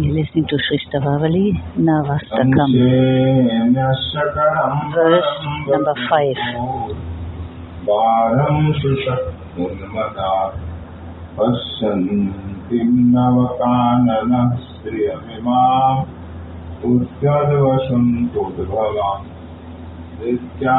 You're listening to Sri Stavavali Navastakam, verse number 5. पश्यन्तीं नवकाननः श्रियमिमाम् उद्गदवसन्तोद्भवाम् दित्या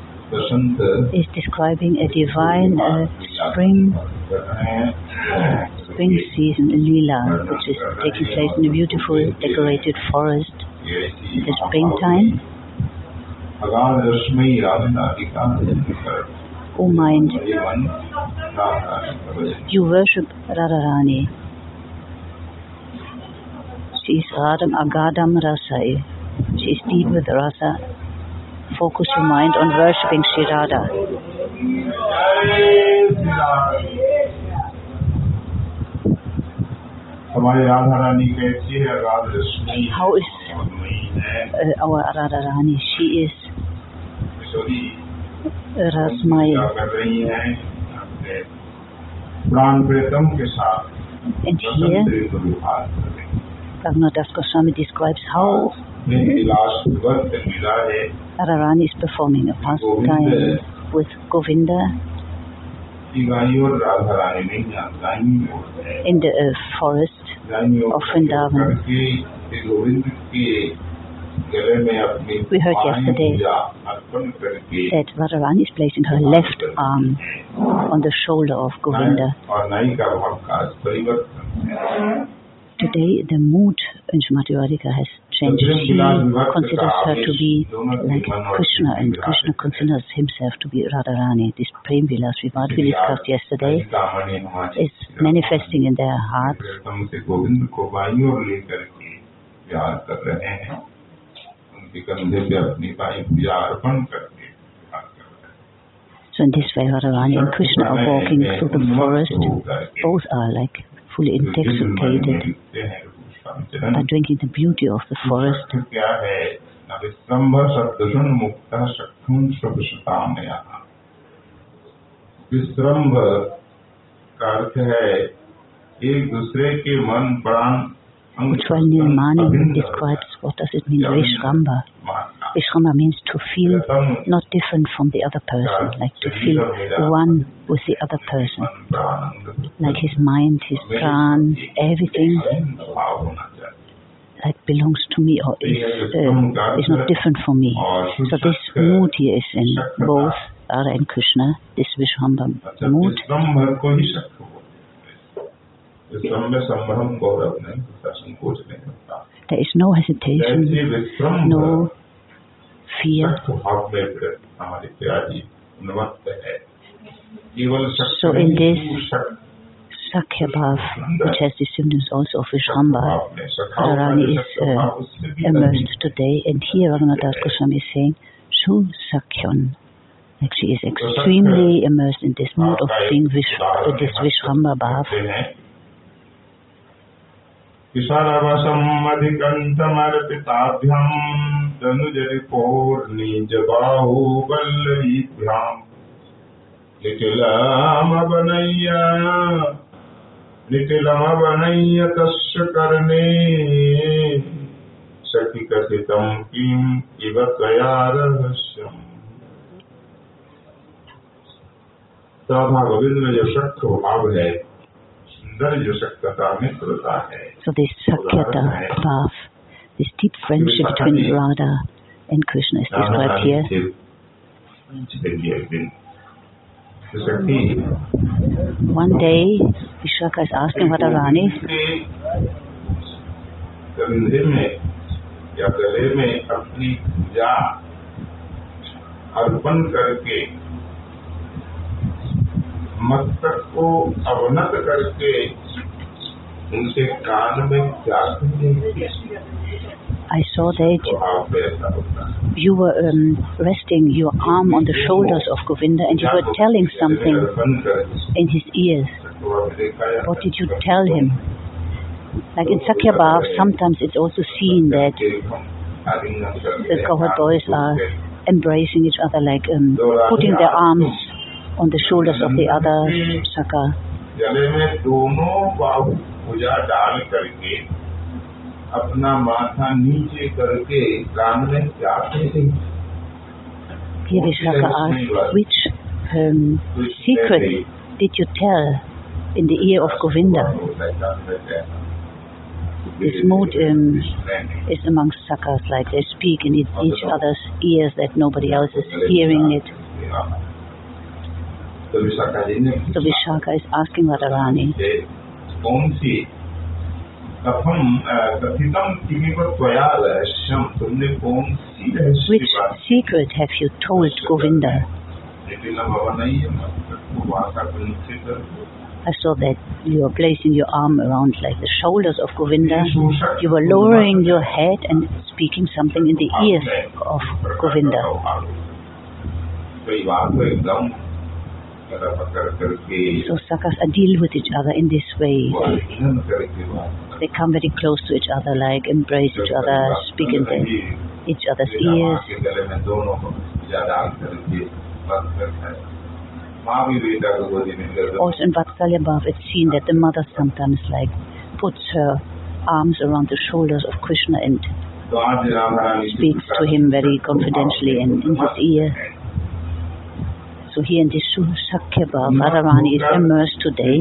is describing a divine uh, spring spring season lila, which is taking place in a beautiful decorated forest in the springtime. O mind, you worship Radharani. She is Radham Agadam Rasai. She is deep with Rasa Focus your mind on worshipping Sri Radha. How is uh, our Radha Rani? She is Rasmaya. And here, Bhagnatas Goswami describes how Radharani is performing a pastime with Govinda in the uh, forest of Vrindavan. We heard yesterday that Radharani is placing her left arm on the shoulder of Govinda. Today the mood in Shrimati Radhika has and she considers her to be like Krishna, and Krishna considers himself to be Radharani. This Prem Vilas Vivad we discussed yesterday is manifesting in their hearts. So in this way, Radharani and Krishna are walking through the forest. Both are like fully intoxicated by drinking the beauty of the forest. क्या है नविस्तंभ सप्तशुन मुक्त शक्तुम स्वशताम यहाँ विश्रम्भ का अर्थ है एक दूसरे के मन प्राण अंग Which while Nirmani describes what does it mean, Vishramba. Vishramba means to feel not different from the other person, like to feel one with the other person, like his mind, his pran, everything. that. Belongs to me or is, uh, is not different from me. So this mood here is in both Radha and Krishna, this vishramba mood. There is no hesitation, no fear. So in this Sakyabhav, which has uh, the symptoms also of vishramba, Radharani is uh, immersed today. And here Raghunath Goswami is saying, Shu Sakyon. Like she is extremely immersed in this mode of seeing Vish, uh, this vishramba Bhav. किशोरवसमधिकण्ठमर्पिताभ्याम् तनुजरिपोर्निजबाहुवल्लरीभ्याम् निटिलमवनय्य निटिलमवनय्य तस्य कर्णे। सखि कथितम् किम् इव त्वया रहस्यम्। जो शक्त भाव है, सुंदर जो शक्तता मित्रता है। So this Sakyata Bhav, this deep friendship between Radha and Krishna is described here. शक्ति One day, Vishaka is asking Radharani, कंधे में या गले में अपनी पूजा अर्पण करके मस्तक को अवनत करके उनसे कान में क्या I saw that स्वभाव पे ऐसा होता है you were um, resting your arm on the shoulders of Govinda and you were telling something दर्शन करे in his ears. तो अब देखा जाता What did you tell him? Like in Sakya Bhav, sometimes it's also seen that the cowherd boys are embracing each other, like um, putting their arms on the shoulders of the other Saka. गले में दोनों बाहु भुजा डाल करके अपना माथा नीचे करके कान में जाते थे Here Vishaka asked, which um, secret did you tell in the ear of Govinda? This mood um, is amongst Sakas, like they speak in each each other's ears that nobody else is hearing it. तो विशाखा जी ने So Vishaka is asking Radharani, से कौन सी कथम अ, कथितम किमी पर त्वया रहस्यम तुमने कौन सी रहस्य which की बात secret have you told Govinda? जटिल बाबा नहीं है मतलब वार्ता को निश्चित कर I saw that you were placing your arm around like the shoulders of Govinda. You were lowering your head and speaking something in the ears of Govinda. So sakas deal with each other in this way. They come very close to each other, like embrace each other, speak in each other's ears. Also in Vatsalya Bhav, it's seen that the mother sometimes like puts her arms around the shoulders of Krishna and speaks to him very confidentially and in his ear. So here in the Susakheba Karavani is immersed today.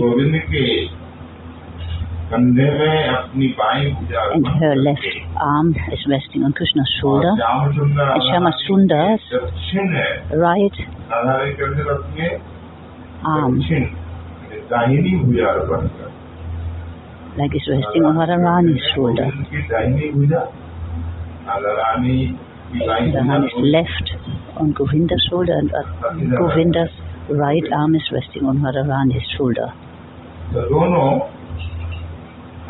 And her left arm is resting on Krishna's shoulder. And Shama Sundar's right arm like is resting on Radharani's shoulder. Radharani's left on Govinda's shoulder and uh, Govinda's right arm is resting on Radharani's shoulder. तो दोनों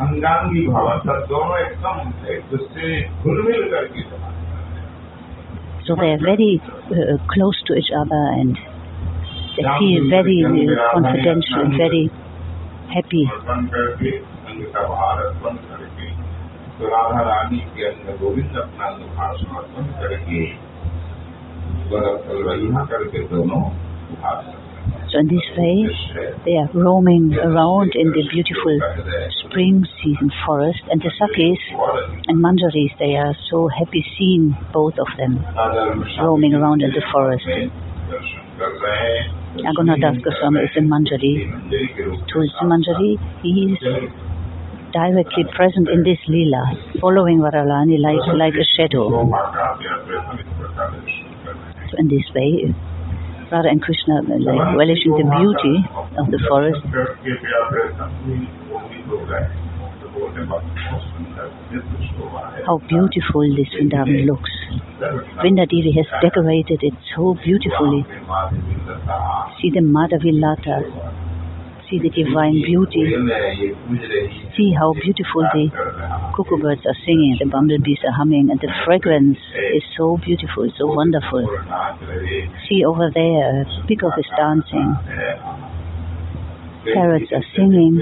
अंगांगी भाव अर्थात दोनों एकदम एक दूसरे घुलमिल करके So they are very uh, close to each other and they feel very uh, confidential and very happy. अर्पण करके अंग का भार अर्पण करके तो राधा रानी के अंग गोविंद अपना अंग भार समर्पण So in this way, they are roaming around in the beautiful spring season forest and the Sakis and Manjaris, they are so happy seeing both of them roaming around in the forest. Raghunadas Goswami is in Manjari. Tulsi Manjari, he is directly present in this lila, following Radharani like, like a shadow. In this way, Radha and Krishna uh, like relishing the beauty of the forest. How beautiful this Vrindavan looks. Vrindadevi has decorated it so beautifully. See the Madhavi Lata. See the divine beauty. See how beautiful the cuckoo birds are singing, the bumblebees are humming, and the fragrance is so beautiful, so wonderful. See over there, a peacock is dancing, parrots are singing.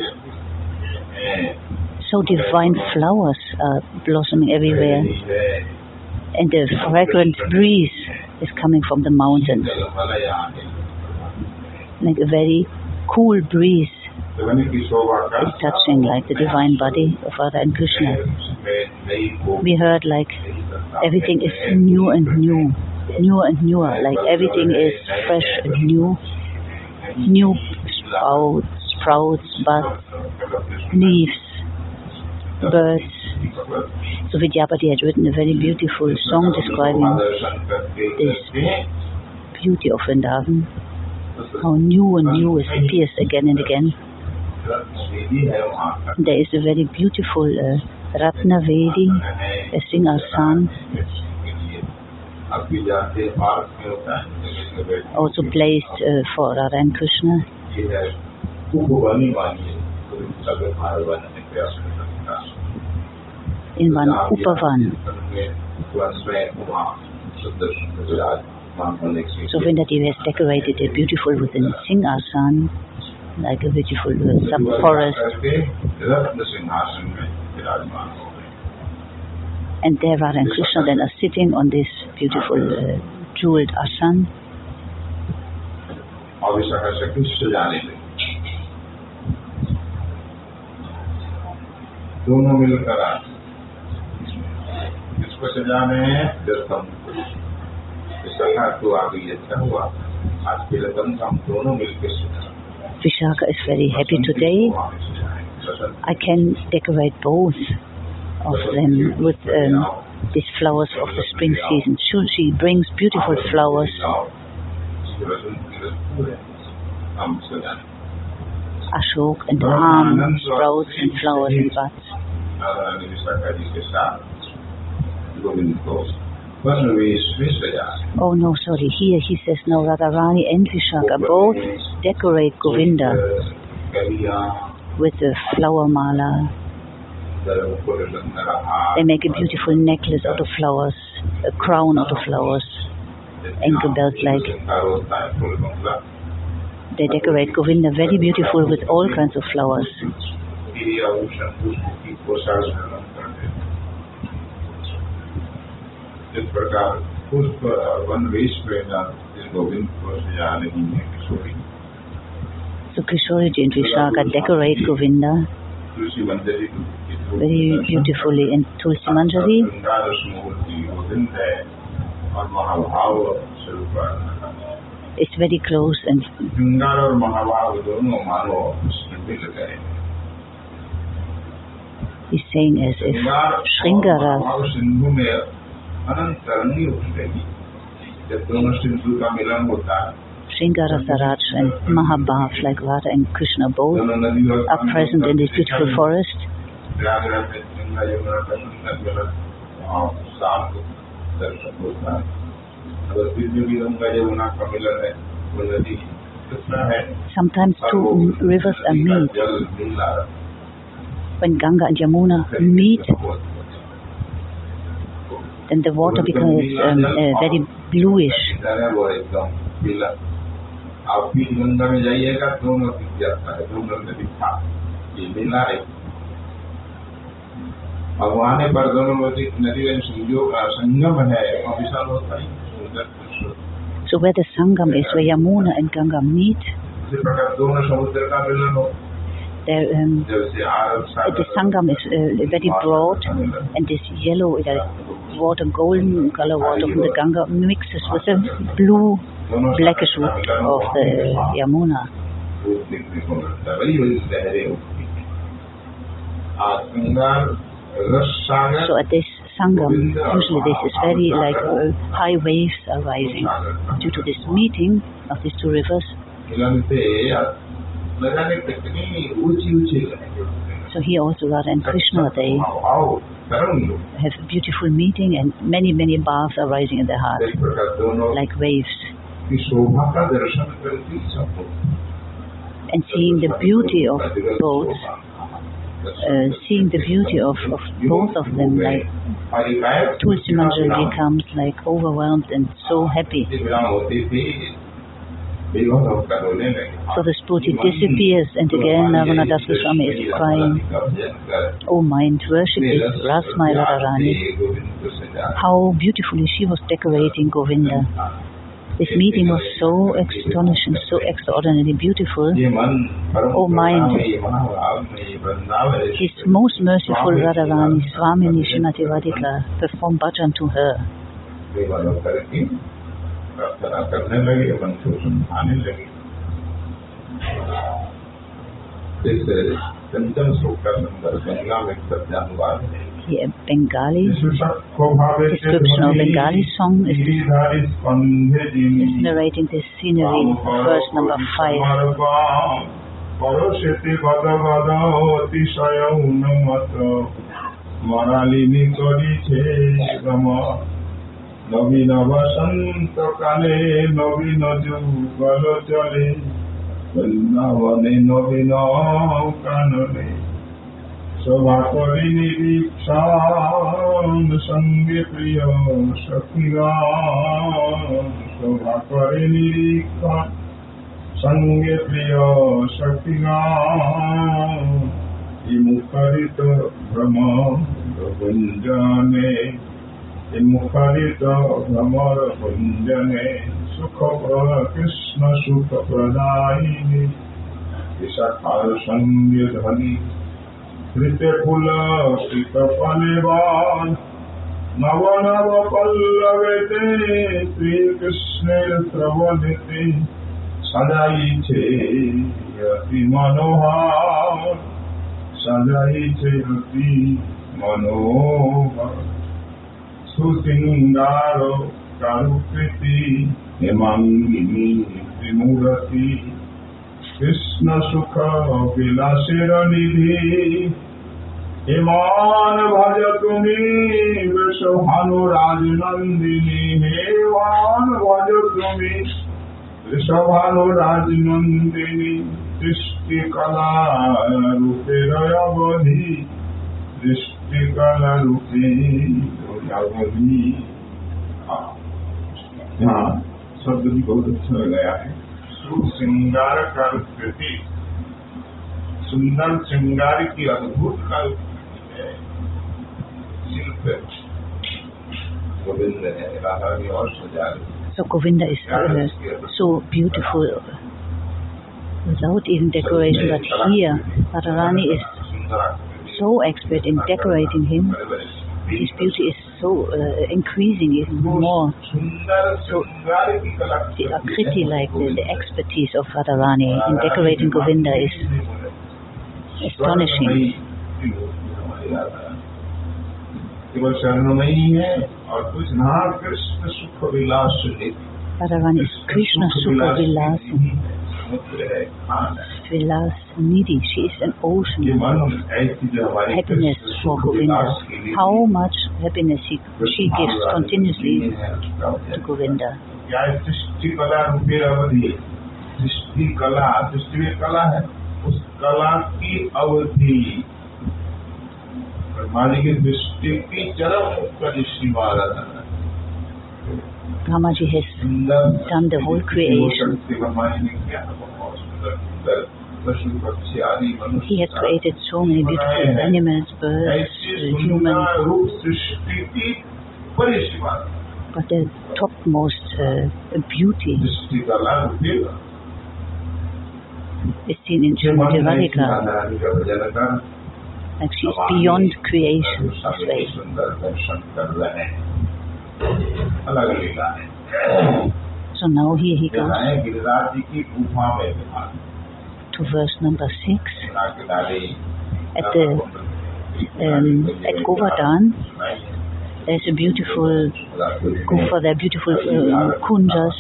So divine flowers are blossoming everywhere, and the fragrant breeze is coming from the mountains, like a very cool breeze. Is touching like the divine body of Radha and Krishna. We heard like everything is new and new, new and newer, like everything is fresh and new, new sprouts, sprouts, buds, leaves, birds. So Vidyapati had written a very beautiful song describing this beauty of Vrindavan, how new and new it appears again and again. There is a very beautiful uh, Ratna Vedi, a Singhasan, also placed uh, for Radha and Krishna. in one Upavan. So Vendadevi has decorated it beautiful with a Singhasan, like a beautiful uh, sub-forest. And there Radha and Krishna then are sitting on this beautiful uh, jeweled asan. दोनों मिलकर इसको सजाने हैं दर्शन Vishaka is very happy today. I can decorate both of them with um, these flowers of the spring season. She brings beautiful flowers. Ashok and Ram, sprouts and flowers and buds. Oh no, sorry. Here he says no, Radharani and Vishaka both decorate Govinda with the flower mala. They make a beautiful necklace out of flowers, a crown out of flowers, ankle belt like. They decorate Govinda very beautiful with all kinds of flowers. इस प्रकार पुष्प और one वेश प्रेरणा इस गोविंद को सजाने की है किशोरी So Kishoriji and Vishaka decorate Govinda Tulsi Manjari very beautifully in Tulsi Manjari. गंगारस मूर्ति गोविंद है और महाभाव स्वरूप It's very close and श्रृंगार और महाभाव दोनों मानो उसमें मिल गए he's saying as if Shringara महाभाव Sindhu में अनंत तरंगी उठ गई जब दोनों सिंधु का मिलन होता है Shringara Saraj and Mahabhav like Radha and Krishna both दोनों नदियों are present in this beautiful forest. Prayagraj में गंगा यमुना का सुंदर मिलन वहाँ शाम को दर्शन होता है अगर फिर भी गंगा यमुना का मिलन है वो नदी कितना है Sometimes two rivers are meet. जल नीला When Ganga and Yamuna meet, then the water becomes um, uh, very bluish. है वो एकदम पीला आप भी गंगा में जाइएगा दोनों दिख जाता है दोनों नदी था ये नीला है भगवान पर दोनों नदी नदी में संयोग संगम है वहाँ विशाल होता है सुंदर दृश्य So where the Sangam is, where Yamuna and Ganga meet, इसी प्रकार दोनों समुद्र का मिलन हो the, um, the sangam is uh, very broad and this yellow, water, golden color water from the Ganga mixes with the blue blackish water of the Yamuna. So at this Sangam, usually this is very like uh, high waves are rising. Due to this meeting of these two rivers, so he also got and Krishna, they have a beautiful meeting and many, many baths are rising in their heart, like waves. And seeing the beauty of both, uh, seeing the beauty of, of both of them, like Tulsi Manjari becomes like overwhelmed and so happy. So the sphurti disappears and again Navana Swami is crying, Oh mind, worship this Rasmai Radharani. How beautifully she was decorating Govinda. This meeting was so astonishing, so extraordinarily beautiful. Oh mind. His most merciful Radharani, Swamini Srimati Radhika, performed bhajan to her. प्रार्थना करने लगे मन को समझाने लगे इस चंचल शोक का सुंदर गंगा में सत्यानुवाद है Here, Bengali description description of Bengali song is, is narrating this scenery, verse number 5. পরশেতে গদ গদ অতিশয় উন্মত মরালিনী করিছে গম নবীন বসন্ত কালে নবীন যুগল চলে বৃন্দাবনে নবীন কাননে শোভা করে নিরীক্ষণ সঙ্গে প্রিয় সখীগণ শোভা করে নিরীক্ষণ সঙ্গে প্রিয় সখীগণ মুখরিত ভ্রম গুঞ্জনে मुखरित भ्रमर भुञ्जने नव नव पल्लवते श्रीकृष्णे प्रवदति सदैचे अति मनोहार सदैचे अति मनोहर সুসিঙ্গার কারুকৃতি হেমাঙ্গিনী কৃষ্ণ সুখ বিলাসের নিধি হেমান ভজ তুমি বেশ ভানু রাজনন্দিনী হেমান ভজ তুমি ঋষভানু রাজনন্দিনী কলা রূপের অবধি সৃষ্টি কলা রূপে अवधि यहाँ शब्द भी बहुत अच्छा लगाया है श्रृंगार का कृति सुंदर श्रृंगार की अद्भुत कल्पना है शिल्प गोविंद ने राधा ने और सजा So Govinda is uh, so beautiful without even decoration, but here Radharani is so expert in decorating him his beauty is so, uh, increasing even more. So the Kriti, like the, the, expertise of Radharani in decorating Govinda is astonishing. Radharani is Krishna Sukha Vilas Nidhi. She is an ocean of happiness for Govinda. How much happiness she, she gives continuously to Govinda. सृष्टि कला रूपे अवधि सृष्टि कला सृष्टि में कला है उस कला की अवधि ब्रह्मा जी की दृष्टि की चरम उत्पत्ति Shri Maharaj Brahmaji has done the whole creation. He has created so many beautiful animals, birds, humans. But the topmost uh, beauty is seen in Srimati. Like she is beyond creation this way. So now here he goes to verse number six. At the um, at Govardhan, there's a beautiful gufa, there beautiful uh, kunjas,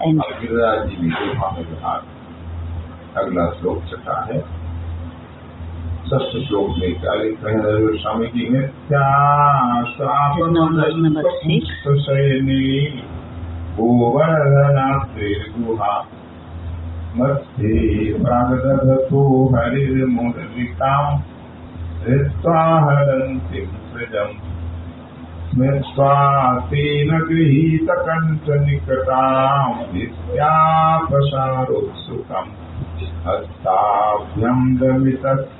and षष्ठ श्लोक में क्या लिख रहे हैं स्वामी जी मिथ्याशयनी गोवर्धनाग्रहा मध्ये प्रागदधतो हरिर्मुरलिकाम् हृत्वा हरन्तीं सृजम् स्मृत्वा तेन गृहीतकण्ठनिकटाम् नित्यापसारोत्सुकम् हस्ताभ्यं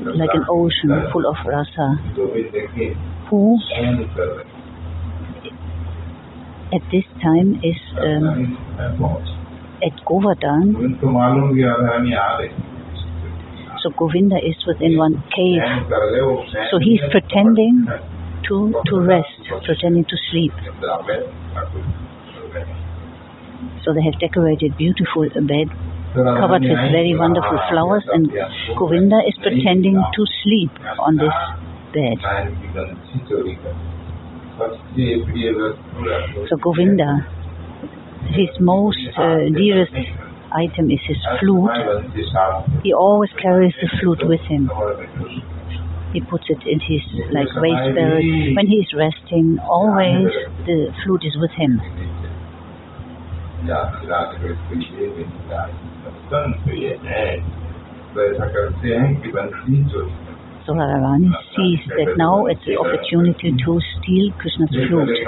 like an ocean full of rasa, who at this time is um, at Govardhan. So Govinda is within one cave. So he is pretending to to rest, pretending to sleep. So they have decorated beautiful bed covered with very wonderful flowers and Govinda is pretending to sleep on this bed. So Govinda, his most uh, dearest item is his flute. He always carries the flute with him. He puts it in his like waist belt. When he is resting, always the flute is with him. So Radharani sees that now it's the opportunity to steal Krishna's flute.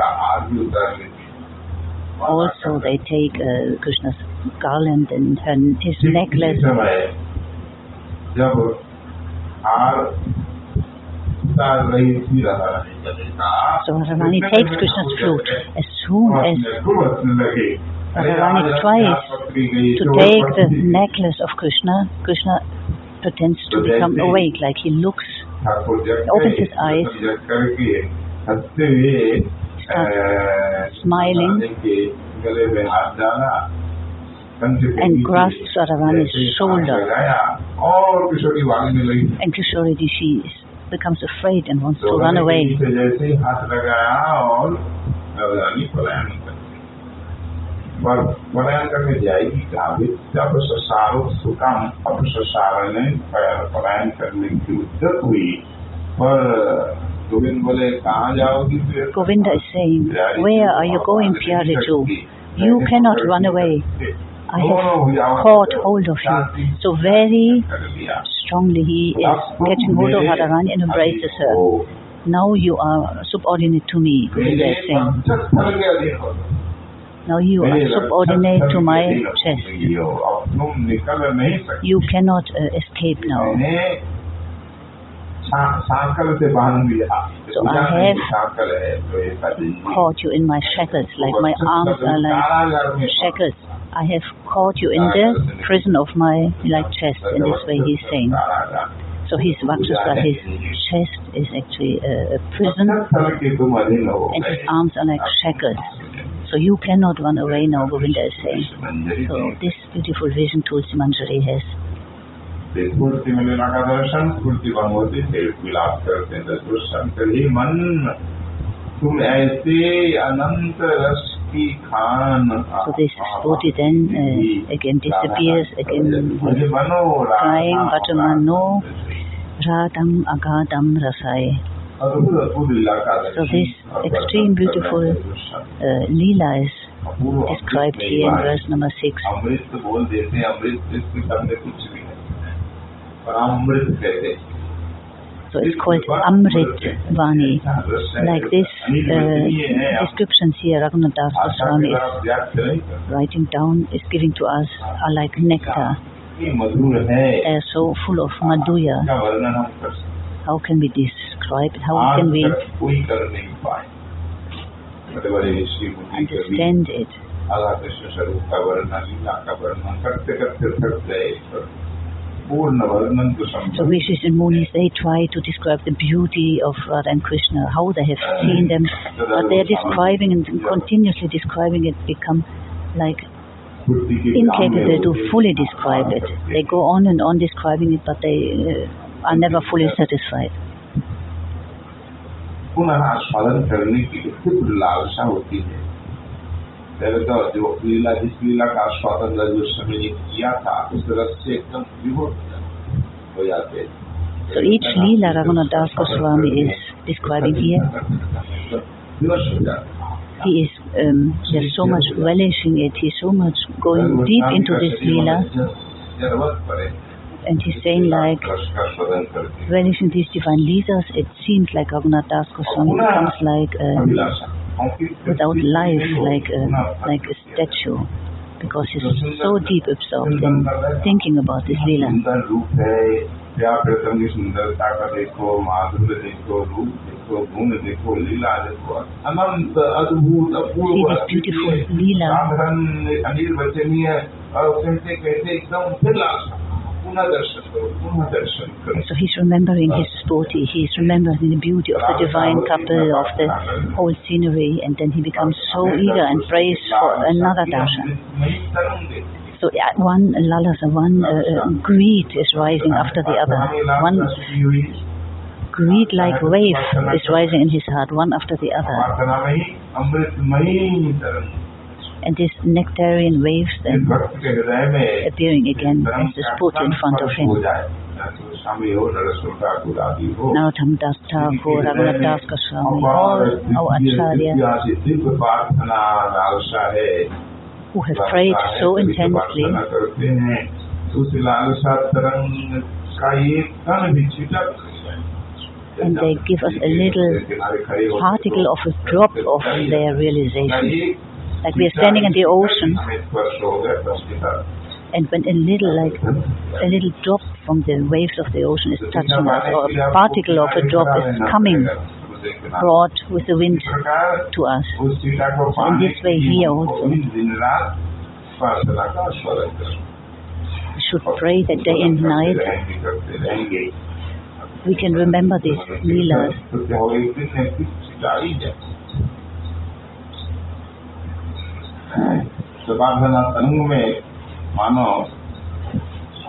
Also, they take uh, Krishna's garland and her, his necklace. So Radharani takes Krishna's flute as soon as Radharani tries to take the necklace of Krishna, Krishna pretends to become awake, like he looks, opens his eyes, starts smiling, and grasps Radharani's shoulder. And Kishori she becomes afraid and wants to run away. पर पलायन करने जाएगी जावेद जब ससारो सुकाम अब ससार ने पलायन करने की उद्दत हुई पर गोविंद बोले कहाँ जाओगी फिर Govinda is saying, Where are you going, Pyariju? You cannot run away. I have caught hold of you. So very strongly he is catching hold of Radharani and embraces her. Now you are subordinate to me, Govinda is saying. Now you are subordinate to my chest. You cannot uh, escape now. So I have caught you in my shackles, like my arms are like shackles. I have caught you in the prison of my like chest. In this way, he's saying. So his Vakshasa, his chest is actually a, a prison, and his arms are like shackles. So you cannot run away now, Govinda is saying. So this beautiful vision Tulsi Manjari has. So this sphurti then uh, again disappears, again crying, Vatamano, Radam Agadam Rasai. So this extreme beautiful uh, Leela is described here in verse number 6. So it's called Amrit Vani. Like this uh, descriptions here, Raghunath Das Goswami is writing down, is giving to us are like nectar. They are so full of madhuya. How can be this? right? How can we understand it? So and Munis, they try to describe the beauty of Radha and Krishna, how they have seen them, but they are describing and continuously describing it become like incapable to fully describe it. They go on and on describing it, but they uh, are never fully satisfied. पुनः आस्वादन करने की तीव्र लालसा होती है पहले तो जो लीला जिस लीला का आस्वादन जो समय ने किया था उस रस से एकदम विभोर हो जाते हैं So each Leela Raghunath Das Goswami is describing here, विवश हो जाते हैं he is um, just so much relishing it, he's so much going deep into this Leela, जरूरत पड़े And he's saying like, when he's in these divine leaders, it seems like Raghunadas Goswami becomes like um, without life, like a, like a statue, because he's so deep absorbed in thinking about this lila. या प्रथम की सुंदरता so he's remembering his sphurti, he's remembering the beauty of the divine couple, of the whole scenery, and then he becomes so eager and prays for another darshan. So one lalasa, one uh, greed is rising after the other. One greed-like wave is rising in his heart, one after the other. And these nectarian waves then appearing again as the sport in front of him. Narottam Das Thakur, Raghunath Das Goswami, all our Acharya who have prayed so intensely and they give us a little particle of a drop of their realization. Like we are standing in the ocean and when a little like a little drop from the waves of the ocean is touching us or a particle of a drop is coming brought with the wind to us. So in this way here also we should pray that day and night we can remember these leelas. सबाधना तनुग में मानो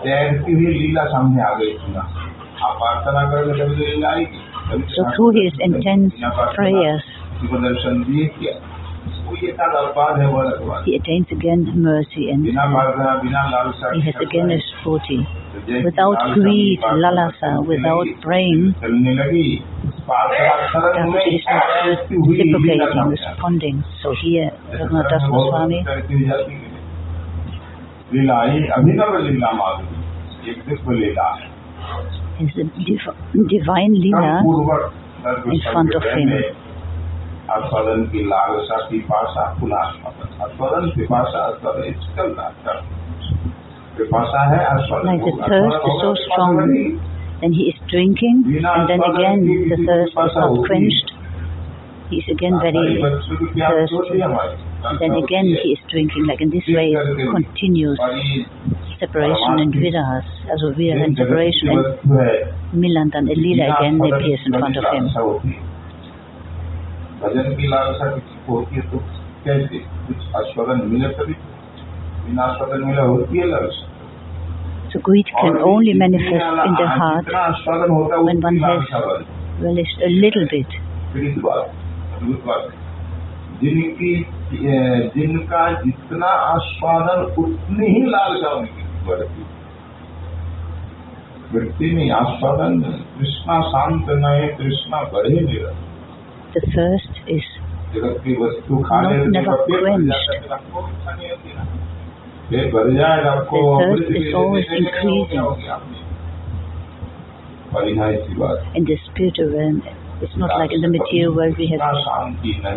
तैरती हुई लीला सामने आ गई सुना आप प्रार्थना करोगे तभी तो लीला आएगी So through his intense prayers, दर्शन दिए किया वो ये था बर्बाद है वो अलग he attains again mercy and बिना प्रार्थना बिना लालसा he has again a spoti. Without greed, lalasa, without praying, चलने लगी प्रार्थना तरंग में Thakurji is not तैरती हुई लीला reciprocating, सामने आ गई। responding. So here, Raghunath Das Goswami लीला ये अभिनव लीला माधुरी एक दिव्य लीला है is a div- divine leela पूर्वक in front of him. आस्वादन की लालसा की पाशा पुनः आस्वादन आस्वादन पिपाशा Like the होगा। thirst is so आस्वादन strong. होगा नहीं। Then he is drinking, and then again the thirst is not quenched. He is again very बच्चों की प्यास thirsty. होती है हमारी। And then again he is drinking. Like in this way, it continues बड़ी separation and virahas, also virah and separation, and वस्तु है milantan, a leela again appears in front of him. लालसा होती है। भजन की लालसा किसी को होती है तो कैसे कुछ आस्वादन मिले तभी So greed can और only जितनी manifest लाला- in the हाँ, heart जितना आस्वादन होता है when उतनी one has लालसा बढ़ती relished a little bit. है। फिर इस बात अद्भुत बात है। जिनकी ए, जिनका जितना आस्वादन उतनी ही लालसा उनकी बढ़ती है। व्यक्ति में आस्वादन कृष्णा शांत नए कृष्णा बढ़े मेरा The thirst is जगत की वस्तु खाने Not- से never पेट भर quenched. And thus is always increasing. In the spiritual realm, it's not like in the material world we have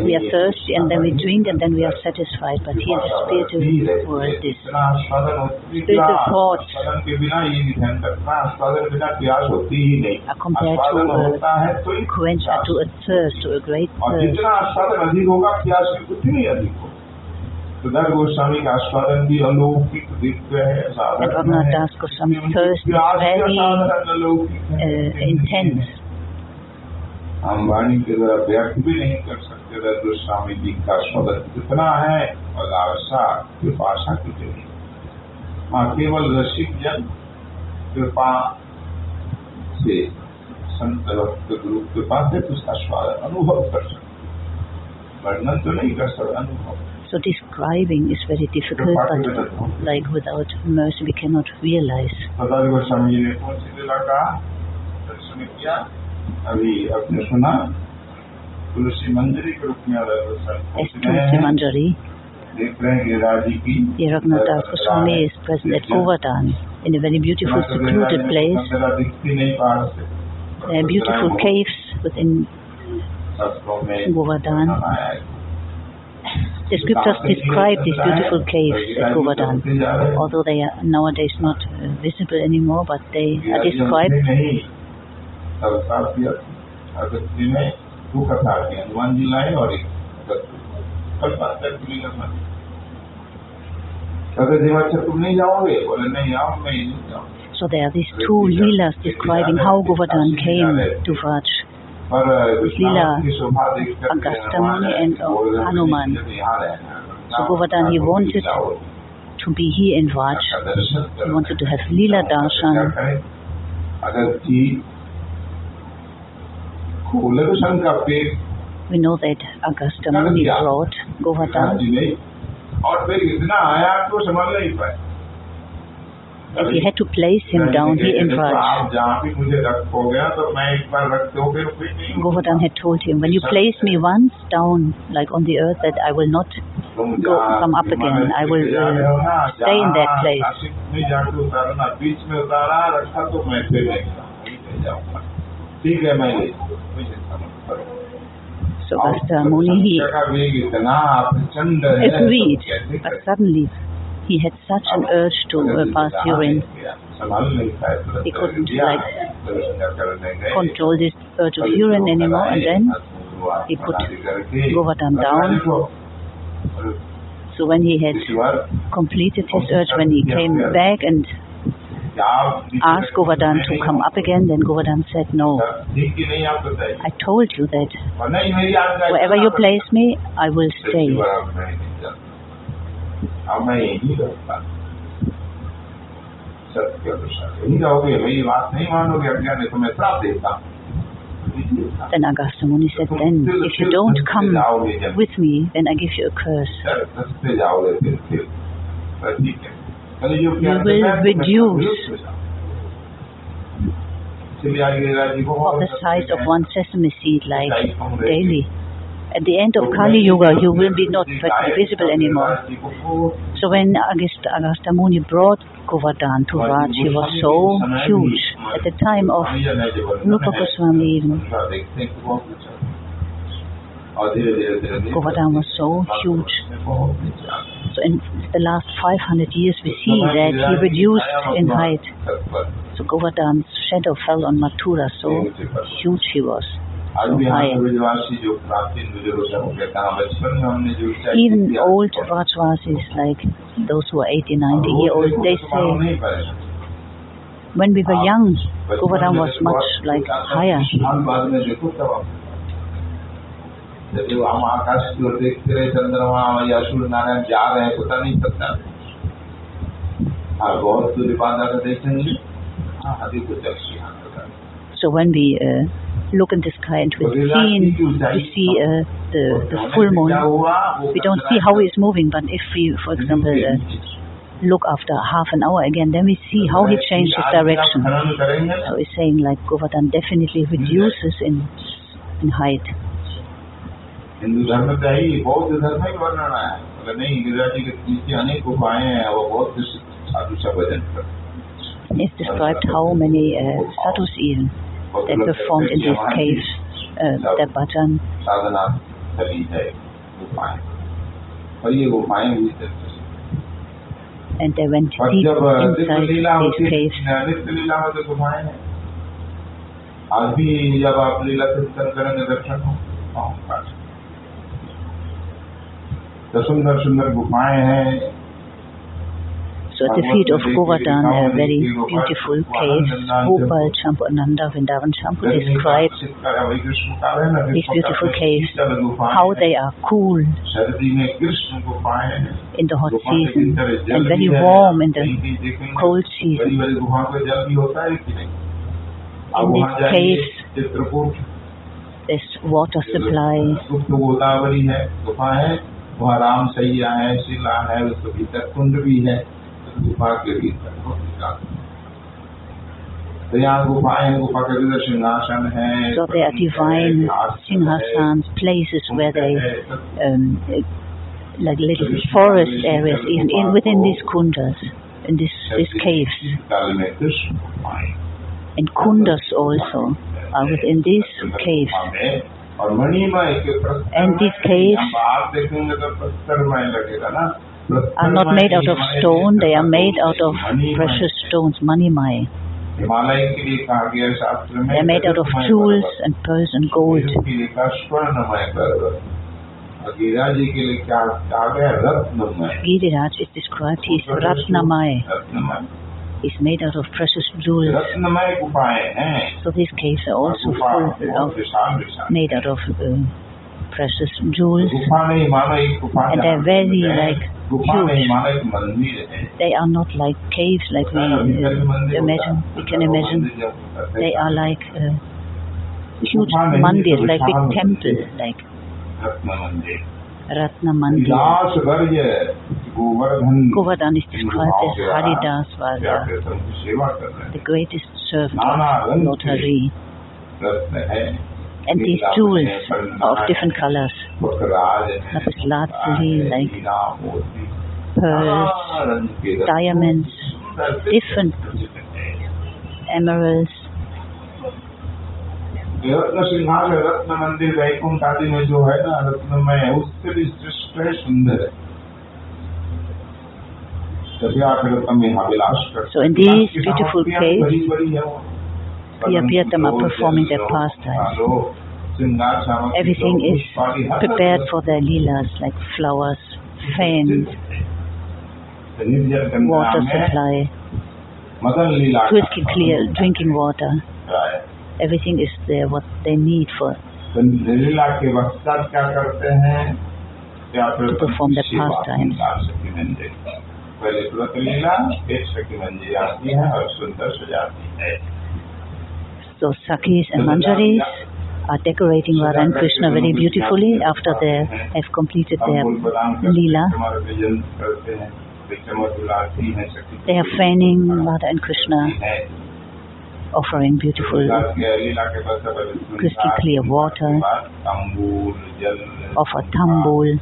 we are thirsty and then we drink and then we are satisfied. But here the spiritual world is spiritual thoughts are compared to a quench, uh, to a thirst, to a great thirst. होगी तो गोस्वामी का आस्वादन भी अलौकिक दिव्य है साधारण है very अलौकिक है। uh, intense. हम वाणी के द्वारा व्यक्त भी नहीं कर सकते दर गोस्वामी जी का आस्वादन कितना है और लालसा कृपाशा कितनी हाँ केवल रसिक जन कृपा से संत भक्त गुरु कृपा से उसका स्वाद अनुभव कर सकते वर्णन तो नहीं कर सकते अनुभव So describing is very difficult, but like without mercy we cannot realize. Sadashiv Goswami ji ने कौन सी लीला का दर्शन किया अभी आपने सुना तुलसी मंजरी के रूप में अलग दर्शन As पहुंच गए Tulsi हैं Manjari, देख रहे हैं गिरिराज जी की the Raghunath Das Goswami is present at Govardhan in a very beautiful secluded place. जरा दिखती नहीं पहाड़ से There are beautiful caves within शास्त्रों में Govardhan. The scriptures describe these beautiful caves at Govardhan, although they are nowadays not uh, visible anymore, but they are described. So there are these two lila describing how Govardhan came to Vraj. Lila, Agastamuni and Hanuman. So Govardhan, he wanted to be here in Vraj. He wanted to have Lila Darshan. We know that Agastamuni brought. Govardhan he had to place him down here in Vraj. Govardhan had told him, when you place me once down, like on the earth, that I will not go come up again. I will uh, stay in that place. So Agastya Muni, he agreed, but suddenly he had such an urge to uh, pass urine. He couldn't like control this urge of urine anymore, and then he put Govardhan down. So when he had completed his urge, when he came back and asked Govardhan to come up again, then Govardhan said, no. I told you that wherever you place me, I will stay. अब मैं यही रहता सत्य अनुसार यही रहोगे मेरी बात नहीं मानोगे अज्ञान तो मैं श्राप देता हूँ Then Agastya Muni said, then if you don't come with me, then I give you a curse. You will reduce of the size of one sesame seed like daily. At the end of Kali Yuga, you will be not visible anymore. So when Muni brought Govardhan to Vraj, he was so huge. At the time of Rupa Goswami even, Govardhan was so huge. So in the last 500 years we see that he reduced in height. So Govardhan's shadow fell on Mathura, so huge he was. Even old Vrajvasis, like those who are 80, 90 years old, they say, when we were young, Govardhan was much like higher. So when we uh, look in the sky and we see, we see uh, the, the full moon, we don't see how he is moving, but if we, for example, uh, look after half an hour again, then we see how he changed his direction. So he's saying like Govardhan definitely reduces in, in height. Hindu धर्म का ही बौद्ध धर्म ही वर्णन है अगर नहीं गिरिराज जी के नीचे अनेक गुफाएं हैं वो बहुत साधु सा भजन करते It's described how many uh, sadhus even that the font in this case, uh, the button. And they went deep inside this case. आज भी जब आप लीला कीर्तन करेंगे दर्शन हो सुंदर सुंदर गुफाएँ हैं So at the feet of Govardhan, a very beautiful cave, Gopal Champu Ananda Vrindavan Champu describes these beautiful caves, how they are cool in the hot season and very warm in the cold season. In these caves, this water supply. वहाँ राम सैया है शिला है उसके भीतर कुंड भी है गुफा के भीतर बहुत विशाल। तो यहाँ गुफाएं हैं गुफा के भीतर सिंहासन है So they are divine singhasans, places where they, um, like little forest areas, even in, within these kundas, in this, these caves. काल में कृष्ण गुफाएं And kundas also are within these caves. और मणिमय के प्रस्तर And these caves are not made out of stone, they are made out of precious stones, manimai. They are made out of jewels and pearls and gold. Giriraj is described, he is Ratnamai. Is made out of precious jewels. So these caves are also full of, made out of uh, precious jewels. And they're very like they are not like caves like we uh, imagine. We can imagine. They are like uh, huge mandir, like big temples, like Ratna Mandir. Govardhan is described as Haridas Varya, the greatest servant of Lord Hari And these jewels are of different colors. Lapis lazuli, like pearls, diamonds, different emeralds. रत्न सिंहासन रत्न मंदिर वैकुंठ आदि में जो है ना रत्नमय उससे भी श्रेष्ठ है सुंदर है So in these beautiful caves, Priyapiyatama are performing their pastimes. Everything is prepared for their leelas, like flowers, fans, water supply, crystal clear drinking water. Everything is there, what they need for to perform their pastimes. पहले तुरंत लीला एक सखी मंजी आती है और सुंदर सजाती है so Sakhis and Manjaris are decorating Radha and Krishna very beautifully after they have completed their lila. They are fanning Radha and Krishna, offering beautiful crystal clear water, offer tambul,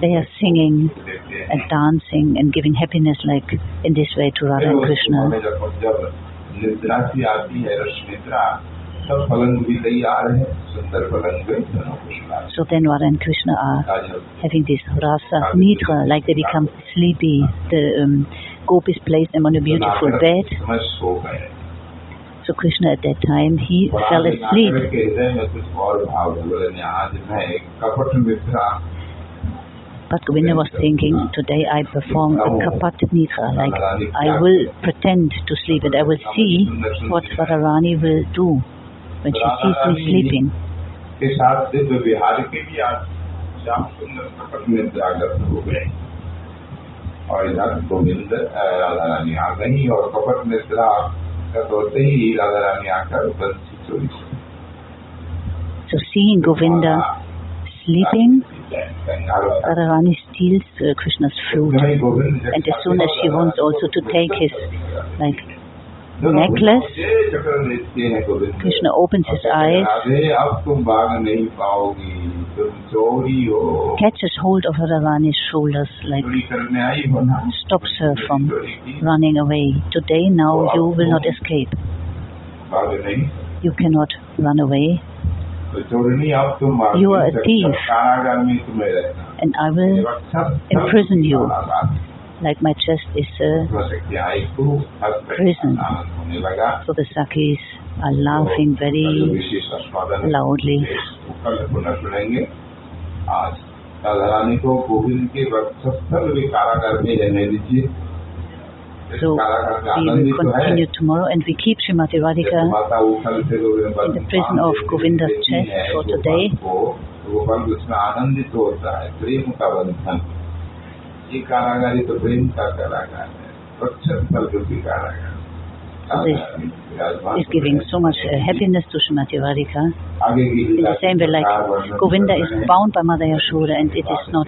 they are singing and dancing and giving happiness like in this way to Radha and Krishna. So then Radha and Krishna are having this rasa nidra, like they become sleepy. The um, gopis place them on a beautiful bed. So Krishna at that time, he fell asleep. But Govinda was thinking, today I perform a kapat nidra, like I will pretend to sleep and I will see what Radharani will do when she sees me sleeping. और इधर गोविंद राधा रानी आ गई और कपट निद्रा होते ही राधा रानी आकर बंसी चोरी So seeing Govinda sleeping, Radharani steals uh, Krishna's flute. And as soon as she wants also to take his like necklace, Krishna opens his eyes, catches hold of Radharani's shoulders, like stops her from running away. Today, now you will not escape. You cannot run away. You are a thief, and I will imprison you. Like my chest is uh, a prison. So the Sakhis are laughing very loudly. So we will continue tomorrow and we keep Srimati Radhika in the prison of Govinda's chest for today. ये कारागारी तो प्रेम का कारागार है पक्षस्थल रूपी कारागार is giving so much uh, happiness to Srimati Radhika. In the same way, like Govinda is bound by Mother Yashoda and it is not